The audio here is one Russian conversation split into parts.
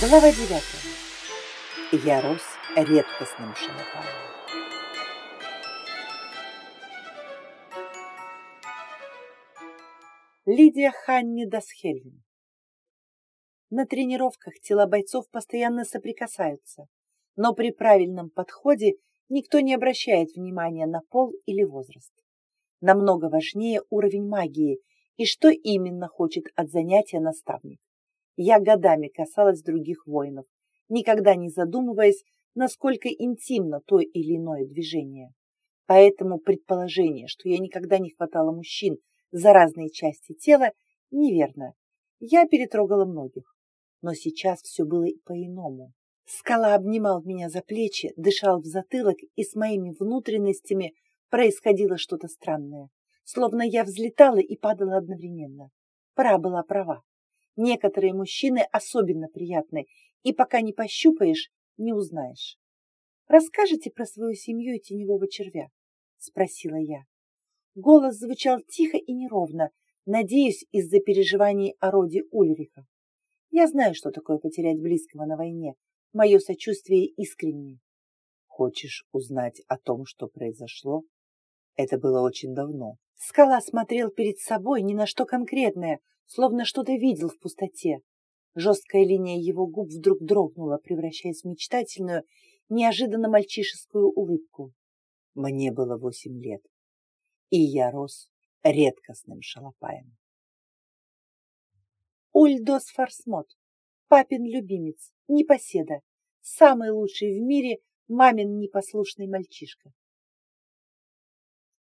Глава девятая. Я рос редкостным шалопаем. Лидия Ханни Дасхельвин. На тренировках тела бойцов постоянно соприкасаются, но при правильном подходе никто не обращает внимания на пол или возраст. Намного важнее уровень магии и что именно хочет от занятия наставник. Я годами касалась других воинов, никогда не задумываясь, насколько интимно то или иное движение. Поэтому предположение, что я никогда не хватала мужчин за разные части тела, неверно. Я перетрогала многих. Но сейчас все было и по-иному. Скала обнимал меня за плечи, дышал в затылок, и с моими внутренностями происходило что-то странное. Словно я взлетала и падала одновременно. Пора была права. Некоторые мужчины особенно приятны, и пока не пощупаешь, не узнаешь. «Расскажите про свою семью и теневого червя?» — спросила я. Голос звучал тихо и неровно, надеюсь, из-за переживаний о роде Ульриха. Я знаю, что такое потерять близкого на войне. Мое сочувствие искреннее. Хочешь узнать о том, что произошло? Это было очень давно. Скала смотрел перед собой ни на что конкретное, словно что-то видел в пустоте. Жесткая линия его губ вдруг дрогнула, превращаясь в мечтательную, неожиданно мальчишескую улыбку. Мне было восемь лет, и я рос редкостным шалопаем. Ульдос Фарсмот, папин любимец, непоседа, самый лучший в мире мамин непослушный мальчишка.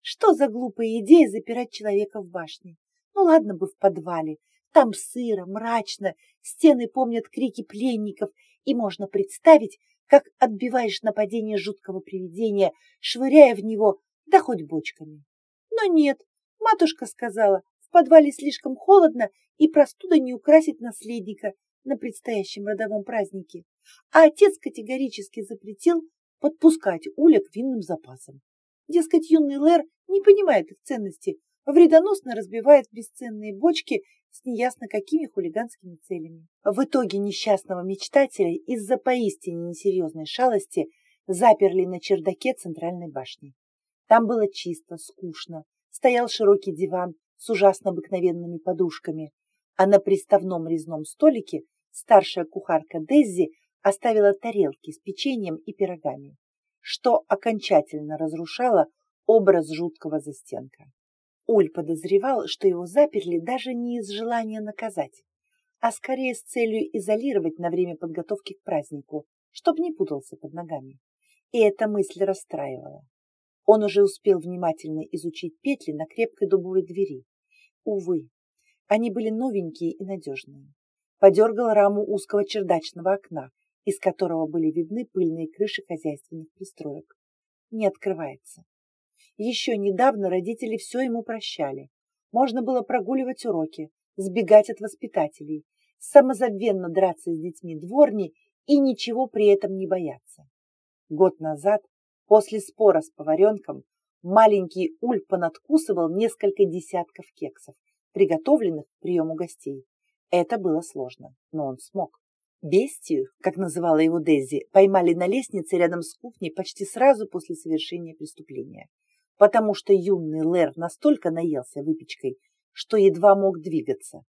Что за глупая идея запирать человека в башне? Ну ладно бы в подвале, там сыро, мрачно, стены помнят крики пленников, и можно представить, как отбиваешь нападение жуткого привидения, швыряя в него, да хоть бочками. Но нет, матушка сказала, в подвале слишком холодно, и простуда не украсит наследника на предстоящем родовом празднике. А отец категорически запретил подпускать Уля к винным запасам. Дескать, юный Лэр не понимает их ценности, вредоносно разбивает бесценные бочки с неясно какими хулиганскими целями. В итоге несчастного мечтателя из-за поистине несерьезной шалости заперли на чердаке центральной башни. Там было чисто, скучно, стоял широкий диван с ужасно обыкновенными подушками, а на приставном резном столике старшая кухарка Деззи оставила тарелки с печеньем и пирогами, что окончательно разрушало образ жуткого застенка. Уль подозревал, что его заперли даже не из желания наказать, а скорее с целью изолировать на время подготовки к празднику, чтобы не путался под ногами. И эта мысль расстраивала. Он уже успел внимательно изучить петли на крепкой дубовой двери. Увы, они были новенькие и надежные. Подергал раму узкого чердачного окна, из которого были видны пыльные крыши хозяйственных пристроек. Не открывается. Еще недавно родители все ему прощали. Можно было прогуливать уроки, сбегать от воспитателей, самозабвенно драться с детьми дворни и ничего при этом не бояться. Год назад, после спора с поваренком, маленький Уль понадкусывал несколько десятков кексов, приготовленных к приему гостей. Это было сложно, но он смог. Бестию, как называла его Дези, поймали на лестнице рядом с кухней почти сразу после совершения преступления потому что юный Лэр настолько наелся выпечкой, что едва мог двигаться.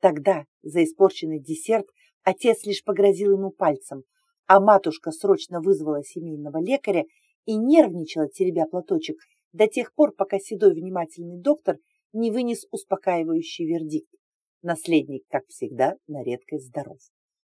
Тогда за испорченный десерт отец лишь погрозил ему пальцем, а матушка срочно вызвала семейного лекаря и нервничала, теребя платочек, до тех пор, пока седой внимательный доктор не вынес успокаивающий вердикт. Наследник, как всегда, на редкость здоров.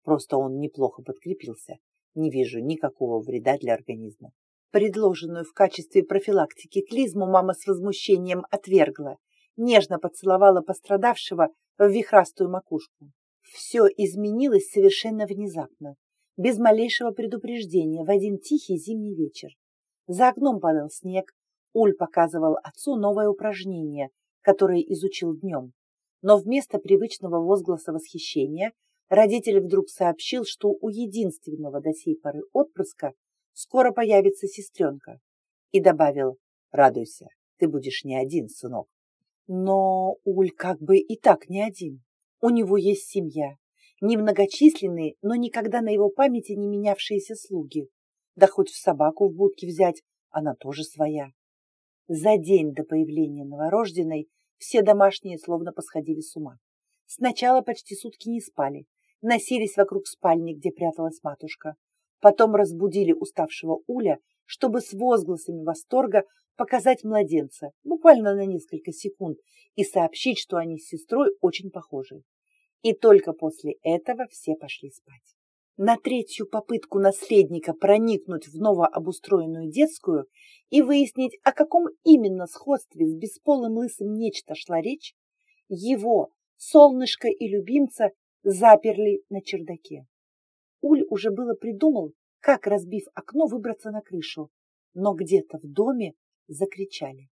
Просто он неплохо подкрепился. Не вижу никакого вреда для организма. Предложенную в качестве профилактики клизму мама с возмущением отвергла, нежно поцеловала пострадавшего в вихрастую макушку. Все изменилось совершенно внезапно, без малейшего предупреждения, в один тихий зимний вечер. За окном падал снег, Уль показывал отцу новое упражнение, которое изучил днем. Но вместо привычного возгласа восхищения родитель вдруг сообщил, что у единственного до сей поры отпрыска скоро появится сестренка. И добавил, радуйся, ты будешь не один, сынок. Но Уль как бы и так не один. У него есть семья, Немногочисленные, но никогда на его памяти не менявшиеся слуги. Да хоть в собаку в будке взять, она тоже своя. За день до появления новорожденной все домашние словно посходили с ума. Сначала почти сутки не спали, носились вокруг спальни, где пряталась матушка. Потом разбудили уставшего Уля, чтобы с возгласами восторга показать младенца, буквально на несколько секунд, и сообщить, что они с сестрой очень похожи. И только после этого все пошли спать. На третью попытку наследника проникнуть в новообустроенную детскую и выяснить, о каком именно сходстве с бесполым лысым нечто шла речь, его, солнышко и любимца, заперли на чердаке. Уль уже было придумал, как, разбив окно, выбраться на крышу, но где-то в доме закричали.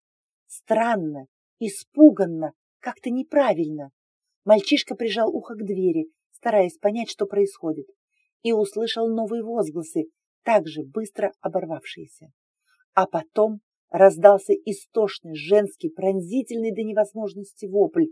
Странно, испуганно, как-то неправильно. Мальчишка прижал ухо к двери, стараясь понять, что происходит, и услышал новые возгласы, также быстро оборвавшиеся. А потом раздался истошный женский, пронзительный до невозможности вопль.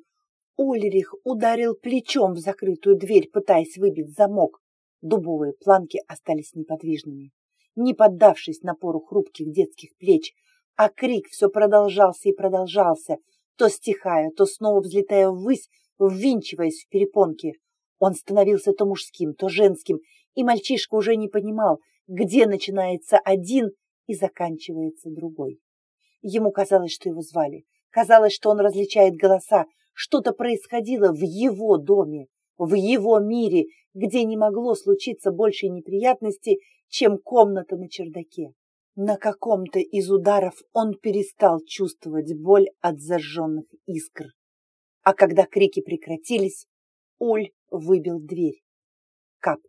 Ульрих ударил плечом в закрытую дверь, пытаясь выбить замок. Дубовые планки остались неподвижными, не поддавшись напору хрупких детских плеч, а крик все продолжался и продолжался, то стихая, то снова взлетая ввысь, ввинчиваясь в перепонки. Он становился то мужским, то женским, и мальчишка уже не понимал, где начинается один и заканчивается другой. Ему казалось, что его звали, казалось, что он различает голоса, что-то происходило в его доме, в его мире, где не могло случиться больше неприятности, чем комната на чердаке. На каком-то из ударов он перестал чувствовать боль от зажженных искр. А когда крики прекратились, Уль выбил дверь. Кап.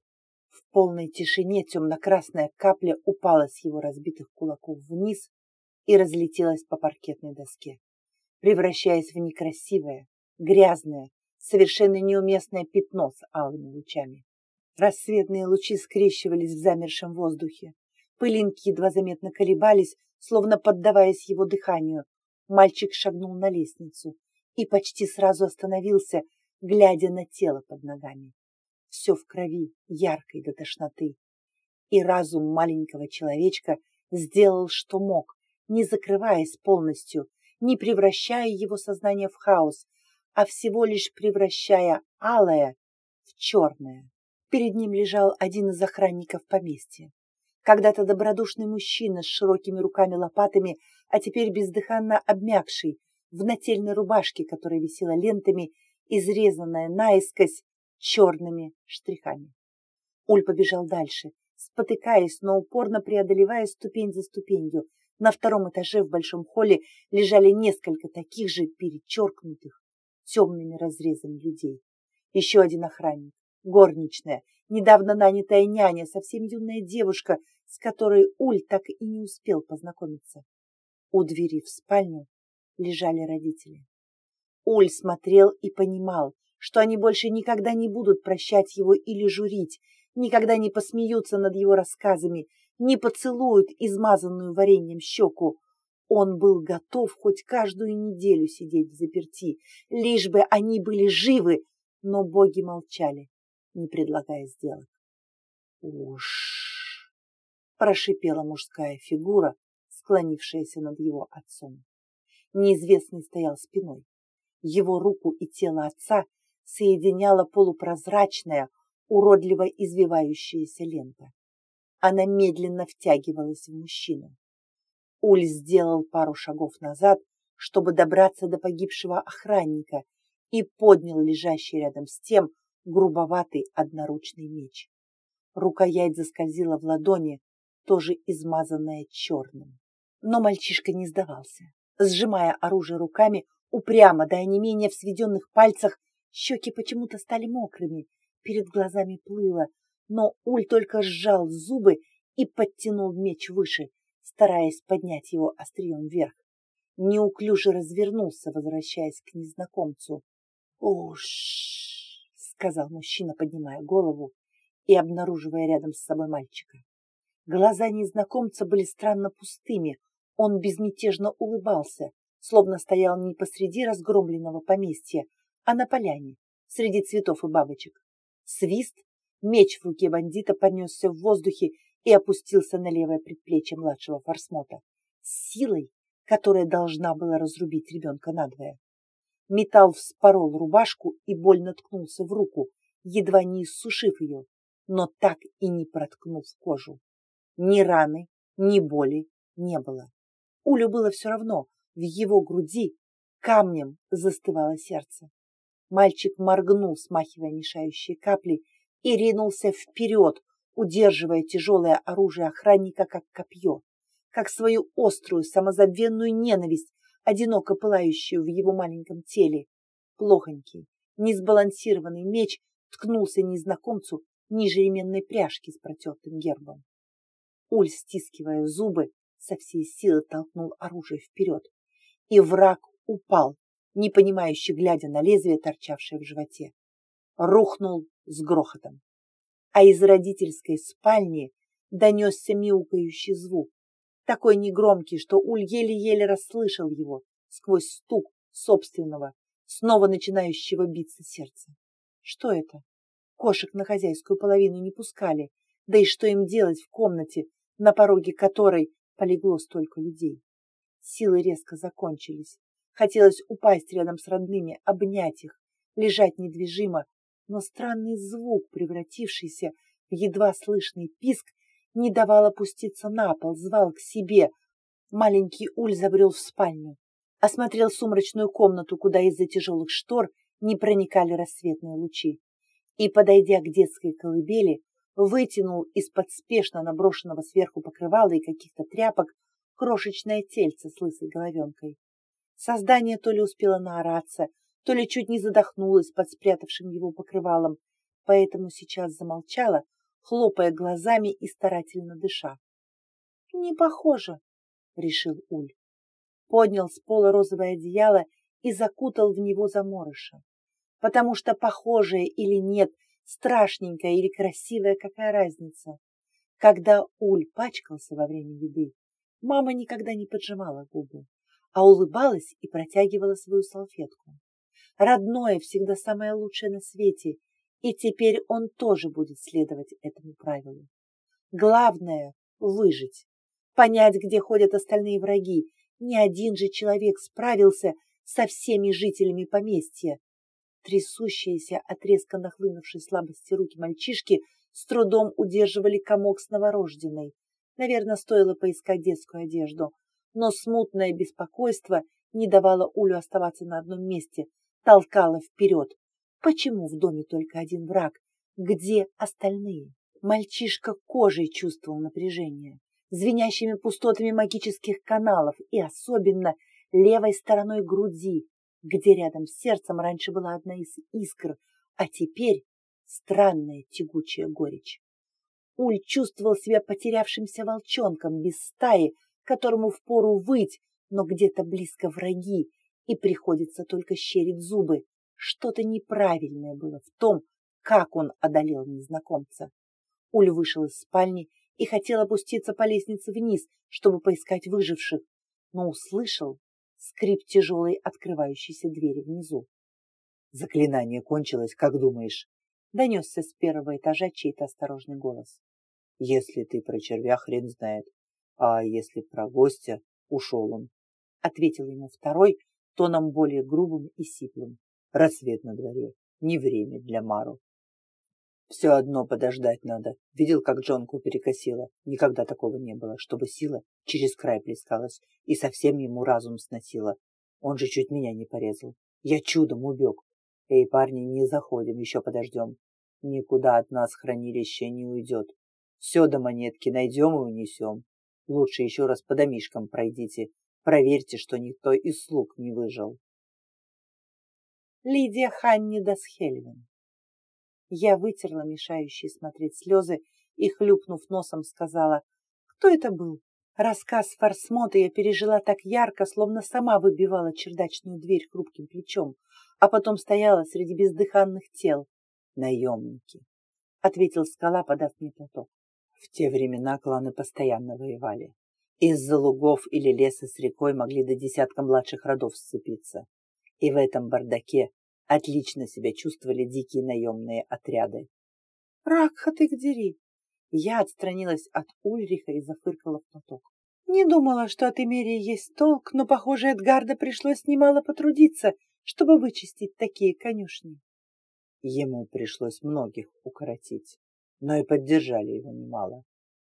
В полной тишине темно-красная капля упала с его разбитых кулаков вниз и разлетелась по паркетной доске, превращаясь в некрасивое, грязное, совершенно неуместное пятно с алыми лучами. Рассветные лучи скрещивались в замершем воздухе. Пылинки едва заметно колебались, словно поддаваясь его дыханию. Мальчик шагнул на лестницу и почти сразу остановился, глядя на тело под ногами. Все в крови, яркой до тошноты. И разум маленького человечка сделал, что мог, не закрываясь полностью, не превращая его сознание в хаос, а всего лишь превращая алое в черное. Перед ним лежал один из охранников поместья. Когда-то добродушный мужчина с широкими руками-лопатами, а теперь бездыханно обмякший, в нательной рубашке, которая висела лентами, изрезанная наискось черными штрихами. Уль побежал дальше, спотыкаясь, но упорно преодолевая ступень за ступенью. На втором этаже в большом холле лежали несколько таких же перечеркнутых темными разрезами людей. Еще один охранник, горничная, недавно нанятая няня, совсем юная девушка, с которой Уль так и не успел познакомиться. У двери в спальню лежали родители. Уль смотрел и понимал, что они больше никогда не будут прощать его или журить, никогда не посмеются над его рассказами, не поцелуют измазанную вареньем щеку. Он был готов хоть каждую неделю сидеть в заперти, лишь бы они были живы, но боги молчали, не предлагая сделок. «Уж!» — прошипела мужская фигура, склонившаяся над его отцом. Неизвестный стоял спиной. Его руку и тело отца соединяла полупрозрачная, уродливо извивающаяся лента. Она медленно втягивалась в мужчину. Уль сделал пару шагов назад, чтобы добраться до погибшего охранника, и поднял лежащий рядом с тем грубоватый одноручный меч. Рукоять заскользила в ладони, тоже измазанная черным. Но мальчишка не сдавался. Сжимая оружие руками, упрямо до онемения в сведенных пальцах, щеки почему-то стали мокрыми, перед глазами плыло, но Уль только сжал зубы и подтянул меч выше, стараясь поднять его острием вверх. Неуклюже развернулся, возвращаясь к незнакомцу. «Уж!» — сказал мужчина, поднимая голову и обнаруживая рядом с собой мальчика. Глаза незнакомца были странно пустыми, он безмятежно улыбался, словно стоял не посреди разгромленного поместья, а на поляне, среди цветов и бабочек. Свист, меч в руке бандита понесся в воздухе и опустился на левое предплечье младшего форсмота с силой, которая должна была разрубить ребенка надвое. Металл вспорол рубашку и больно ткнулся в руку, едва не иссушив ее, но так и не проткнув кожу. Ни раны, ни боли не было. Улю было все равно, в его груди камнем застывало сердце. Мальчик моргнул, смахивая мешающие капли, и ринулся вперед, удерживая тяжелое оружие охранника как копье, как свою острую самозабвенную ненависть, одиноко пылающую в его маленьком теле. Плохонький, несбалансированный меч ткнулся незнакомцу ниже ременной пряжки с протертым гербом. Уль, стискивая зубы, со всей силы толкнул оружие вперед, и враг упал, не понимающий, глядя на лезвие, торчавшее в животе. Рухнул с грохотом. А из родительской спальни донесся мяукающий звук, такой негромкий, что Уль еле-еле расслышал его сквозь стук собственного, снова начинающего биться сердца. Что это? Кошек на хозяйскую половину не пускали, да и что им делать в комнате, на пороге которой полегло столько людей? Силы резко закончились. Хотелось упасть рядом с родными, обнять их, лежать недвижимо, но странный звук, превратившийся в едва слышный писк, не давал опуститься на пол, звал к себе. Маленький Уль забрел в спальню, осмотрел сумрачную комнату, куда из-за тяжелых штор не проникали рассветные лучи, и, подойдя к детской колыбели, вытянул из-под спешно наброшенного сверху покрывала и каких-то тряпок крошечное тельце с лысой головенкой. Создание то ли успело наораться, то ли чуть не задохнулось под спрятавшим его покрывалом, поэтому сейчас замолчала, хлопая глазами и старательно дыша. «Не похоже», — решил Уль. Поднял с пола розовое одеяло и закутал в него заморыша. Потому что похожее или нет, страшненькое или красивое, какая разница. Когда Уль пачкался во время еды, мама никогда не поджимала губы, а улыбалась и протягивала свою салфетку. Родное всегда самое лучшее на свете, и теперь он тоже будет следовать этому правилу. Главное — выжить, понять, где ходят остальные враги. Ни один же человек справился со всеми жителями поместья. Трясущиеся от резко нахлынувшей слабости руки мальчишки с трудом удерживали комок с новорожденной. Наверное, стоило поискать детскую одежду, но смутное беспокойство не давало Улю оставаться на одном месте, толкало вперед. Почему в доме только один враг? Где остальные? Мальчишка кожей чувствовал напряжение, звенящими пустотами магических каналов и особенно левой стороной груди, где рядом с сердцем раньше была одна из искр, а теперь странная тягучая горечь. Уль чувствовал себя потерявшимся волчонком без стаи, которому впору выть, но где-то близко враги, и приходится только щерить зубы, что-то неправильное было в том, как он одолел незнакомца. Уль вышел из спальни и хотел опуститься по лестнице вниз, чтобы поискать выживших, но услышал скрип тяжелой открывающейся двери внизу. «Заклинание кончилось, как думаешь?» — донесся с первого этажа чей-то осторожный голос. «Если ты про червя, хрен знает. А если про гостя, ушел он», — ответил ему второй, тоном более грубым и сиплым. Рассвет на дворе. Не время для Мару. Все одно подождать надо. Видел, как Джонку перекосило? Никогда такого не было, чтобы сила через край плескалась и совсем ему разум сносила. Он же чуть меня не порезал. Я чудом убег. Эй, парни, не заходим, еще подождем. Никуда от нас хранилище не уйдет. Все до монетки найдем и унесем. Лучше еще раз по домишкам пройдите. Проверьте, что никто из слуг не выжил. Лидия Ханни Дасхельвин. Я вытерла мешающие смотреть слезы и, хлюпнув носом, сказала, кто это был? Рассказ Форсмота я пережила так ярко, словно сама выбивала чердачную дверь хрупким плечом, а потом стояла среди бездыханных тел. Наемники, — ответил скала, подав мне платок. В те времена кланы постоянно воевали. Из-за лугов или леса с рекой могли до десятка младших родов сцепиться. И в этом бардаке отлично себя чувствовали дикие наемные отряды. Ракха ты дери! Я отстранилась от Ульриха и зафыркала в платок. Не думала, что от Эмерии есть толк, но, похоже, Эдгарда пришлось немало потрудиться, чтобы вычистить такие конюшни. Ему пришлось многих укоротить, но и поддержали его немало.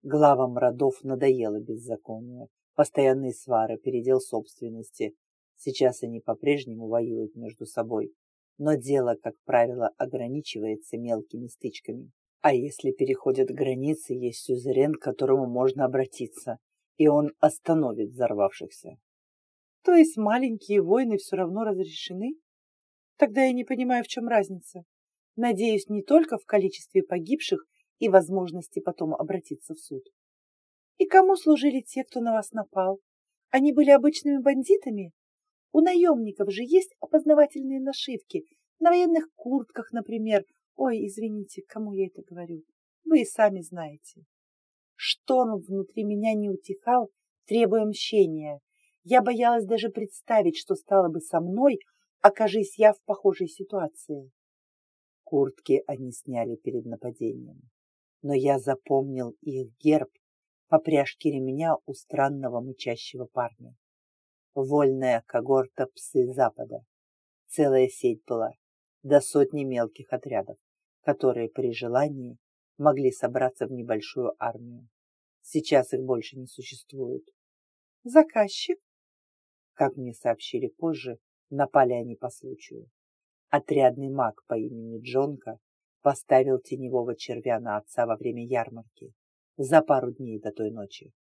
Главам родов надоело беззаконие, постоянные свары, передел собственности. Сейчас они по-прежнему воюют между собой, но дело, как правило, ограничивается мелкими стычками. А если переходят границы, есть сюзерен, к которому можно обратиться, и он остановит взорвавшихся. То есть маленькие войны все равно разрешены? Тогда я не понимаю, в чем разница. Надеюсь, не только в количестве погибших и возможности потом обратиться в суд. И кому служили те, кто на вас напал? Они были обычными бандитами? У наемников же есть опознавательные нашивки, на военных куртках, например. Ой, извините, кому я это говорю? Вы и сами знаете. Шторм внутри меня не утихал, требуя мщения. Я боялась даже представить, что стало бы со мной, окажись я в похожей ситуации. Куртки они сняли перед нападением, но я запомнил их герб по пряжке ремня у странного мычащего парня. Вольная когорта псы Запада. Целая сеть была, до сотни мелких отрядов, которые при желании могли собраться в небольшую армию. Сейчас их больше не существует. Заказчик? Как мне сообщили позже, напали они по случаю. Отрядный маг по имени Джонка поставил теневого червя на отца во время ярмарки за пару дней до той ночи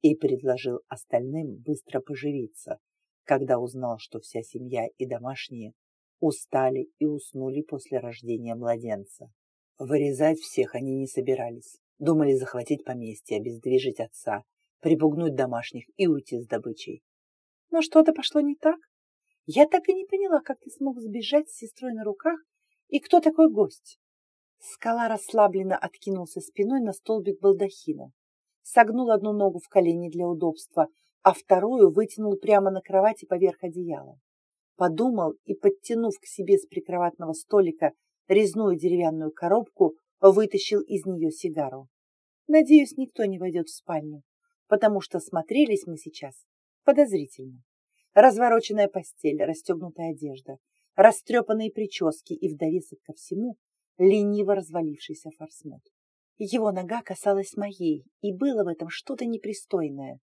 и предложил остальным быстро поживиться, когда узнал, что вся семья и домашние устали и уснули после рождения младенца. Вырезать всех они не собирались. Думали захватить поместье, обездвижить отца, припугнуть домашних и уйти с добычей. Но что-то пошло не так. Я так и не поняла, как ты смог сбежать с сестрой на руках и кто такой гость. Скала расслабленно откинулся спиной на столбик балдахина, согнул одну ногу в колени для удобства, а вторую вытянул прямо на кровати поверх одеяла. Подумал и, подтянув к себе с прикроватного столика резную деревянную коробку, вытащил из нее сигару. Надеюсь, никто не войдет в спальню, потому что смотрелись мы сейчас подозрительно развороченная постель, расстегнутая одежда, растрепанные прически и в ко всему лениво развалившийся форсмот. Его нога касалась моей, и было в этом что-то непристойное.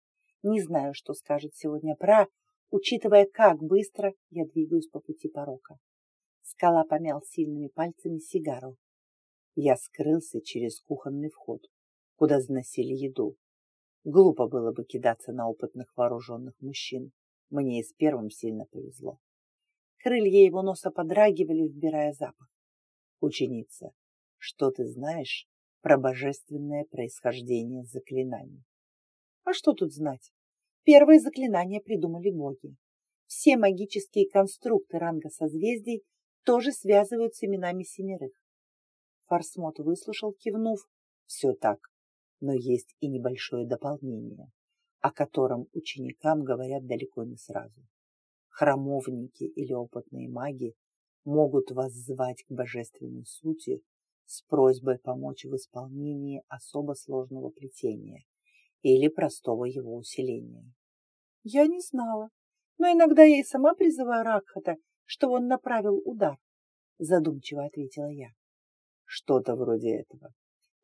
Не знаю, что скажет сегодня Пра, учитывая, как быстро я двигаюсь по пути порока. Скала помял сильными пальцами сигару. Я скрылся через кухонный вход, куда заносили еду. Глупо было бы кидаться на опытных вооруженных мужчин. Мне и с первым сильно повезло. Крылья его носа подрагивали, вбирая запах. Ученица, что ты знаешь про божественное происхождение заклинаний? А что тут знать? Первые заклинания придумали боги. Все магические конструкты ранга созвездий тоже связывают с именами семерых. Форсмот выслушал, кивнув. Все так, но есть и небольшое дополнение о котором ученикам говорят далеко не сразу. Храмовники или опытные маги могут вас звать к божественной сути с просьбой помочь в исполнении особо сложного плетения или простого его усиления. Я не знала, но иногда я и сама призываю Ракхата, чтобы он направил удар, задумчиво ответила я. Что-то вроде этого.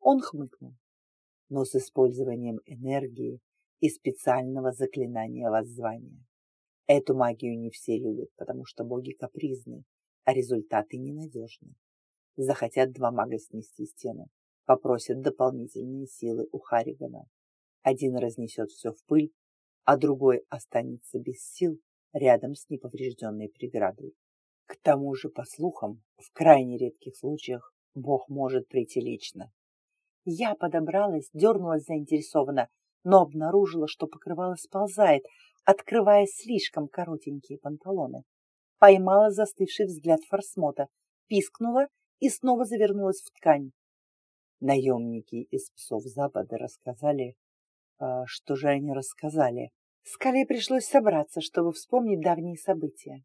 Он хмыкнул. Но с использованием энергии и специального заклинания воззвания. Эту магию не все любят, потому что боги капризны, а результаты ненадежны. Захотят два мага снести стену, попросят дополнительные силы у Харригана. Один разнесет все в пыль, а другой останется без сил рядом с неповрежденной преградой. К тому же, по слухам, в крайне редких случаях Бог может прийти лично. Я подобралась, дернулась заинтересованно, но обнаружила, что покрывало сползает, открывая слишком коротенькие панталоны. Поймала застывший взгляд форсмота, пискнула и снова завернулась в ткань. Наемники из псов Запада рассказали... А что же они рассказали? Скале пришлось собраться, чтобы вспомнить давние события.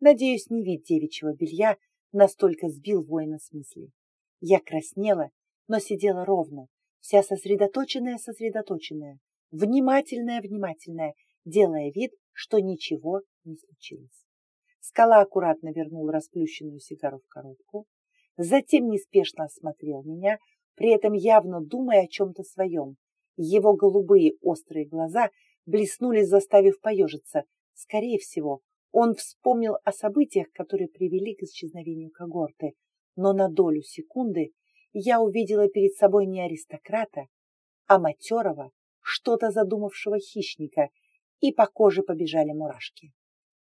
Надеюсь, не вид девичьего белья настолько сбил воина с мысли. Я краснела, но сидела ровно, вся сосредоточенная-сосредоточенная, внимательная-внимательная, делая вид, что ничего не случилось. Скала аккуратно вернул расплющенную сигару в коробку, затем неспешно осмотрел меня, при этом явно думая о чем-то своем. Его голубые острые глаза блеснули, заставив поежиться. Скорее всего, он вспомнил о событиях, которые привели к исчезновению когорты, но на долю секунды я увидела перед собой не аристократа, а матерого, что-то задумавшего хищника, и по коже побежали мурашки.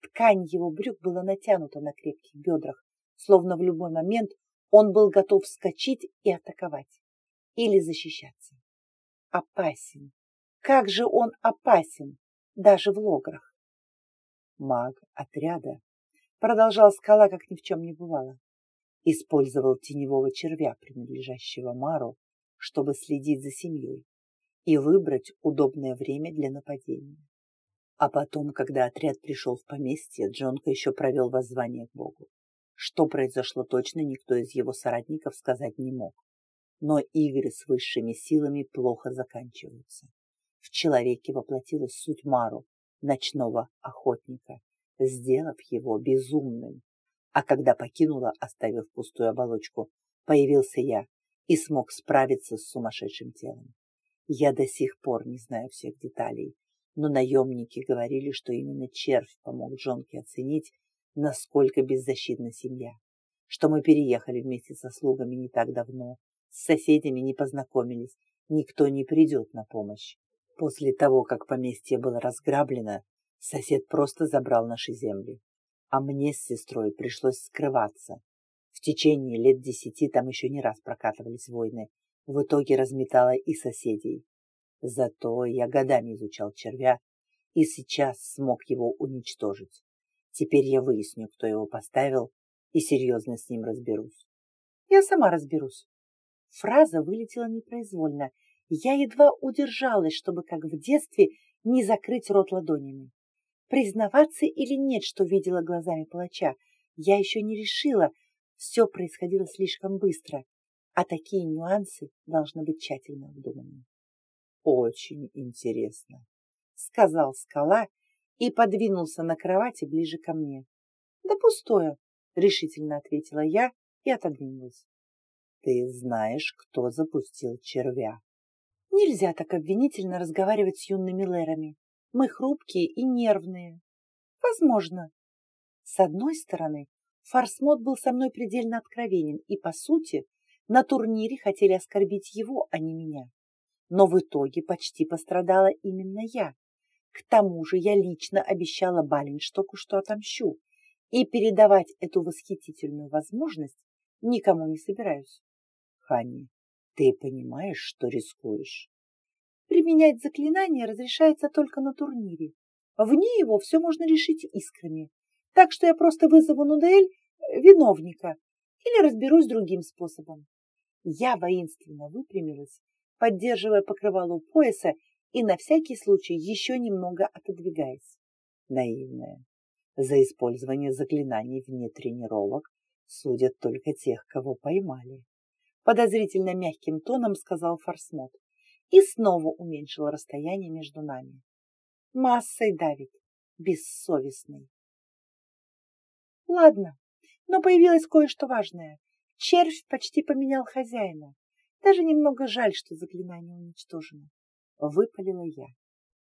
Ткань его брюк была натянута на крепких бедрах, словно в любой момент он был готов вскочить и атаковать или защищаться. Опасен. Как же он опасен, даже в лограх. Маг отряда, продолжал скала, как ни в чем не бывало, использовал теневого червя, принадлежащего Мару, чтобы следить за семьей и выбрать удобное время для нападения. А потом, когда отряд пришел в поместье, Джонка еще провел воззвание к Богу. Что произошло точно, никто из его соратников сказать не мог. Но игры с высшими силами плохо заканчиваются. В человеке воплотилась суть Мару, ночного охотника, сделав его безумным. А когда покинула, оставив пустую оболочку, появился я и смог справиться с сумасшедшим телом. Я до сих пор не знаю всех деталей, но наемники говорили, что именно червь помог Джонке оценить, насколько беззащитна семья, что мы переехали вместе со слугами не так давно, с соседями не познакомились, никто не придет на помощь. После того, как поместье было разграблено, сосед просто забрал наши земли, а мне с сестрой пришлось скрываться. В течение лет десяти там еще не раз прокатывались войны, в итоге разметала и соседей. Зато я годами изучал червя и сейчас смог его уничтожить. Теперь я выясню, кто его поставил, и серьезно с ним разберусь. Я сама разберусь. Фраза вылетела непроизвольно. Я едва удержалась, чтобы, как в детстве, не закрыть рот ладонями. Признаваться или нет, что видела глазами палача, я еще не решила. Все происходило слишком быстро, а такие нюансы должны быть тщательно обдуманы. Очень интересно, сказал скала и подвинулся на кровати ближе ко мне. Да пустое, решительно ответила я и отодвинулась. Ты знаешь, кто запустил червя? Нельзя так обвинительно разговаривать с юными лэрами. Мы хрупкие и нервные. Возможно. С одной стороны, Фарсмот был со мной предельно откровенен, и, по сути, на турнире хотели оскорбить его, а не меня но в итоге почти пострадала именно я. К тому же я лично обещала Баленштоку, что отомщу, и передавать эту восхитительную возможность никому не собираюсь. Хани, ты понимаешь, что рискуешь? Применять заклинание разрешается только на турнире. Вне его все можно решить искрами. Так что я просто вызову на дуэль э, виновника или разберусь другим способом. Я воинственно выпрямилась поддерживая покрывало у пояса и на всякий случай еще немного отодвигаясь. Наивная. За использование заклинаний вне тренировок судят только тех, кого поймали. Подозрительно мягким тоном сказал Форсмот и снова уменьшил расстояние между нами. Массой давит, бессовестный. Ладно, но появилось кое-что важное. Червь почти поменял хозяина. Даже немного жаль, что заклинание уничтожено. Выпалила я.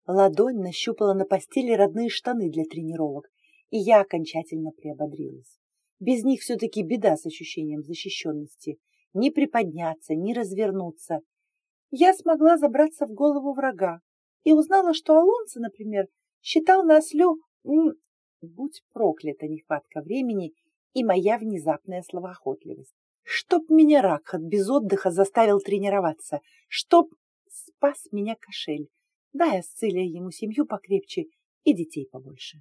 Ладонь нащупала на постели родные штаны для тренировок, и я окончательно приободрилась. Без них все-таки беда с ощущением защищенности. Ни приподняться, ни развернуться. Я смогла забраться в голову врага и узнала, что Алонсо, например, считал нас Лю... Будь проклята нехватка времени и моя внезапная словоохотливость. Чтоб меня Ракхат без отдыха заставил тренироваться, чтоб спас меня кошель, дай Асцилия ему семью покрепче и детей побольше.